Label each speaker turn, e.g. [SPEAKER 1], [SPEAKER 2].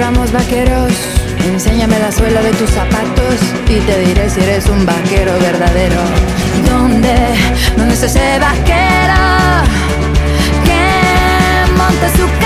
[SPEAKER 1] ramos vaqueros. Enséñame la suela de tus zapatos y te diré si eres un vaquero verdadero. ¿Dónde? ¿Dónde es ese vaquero? Que monta su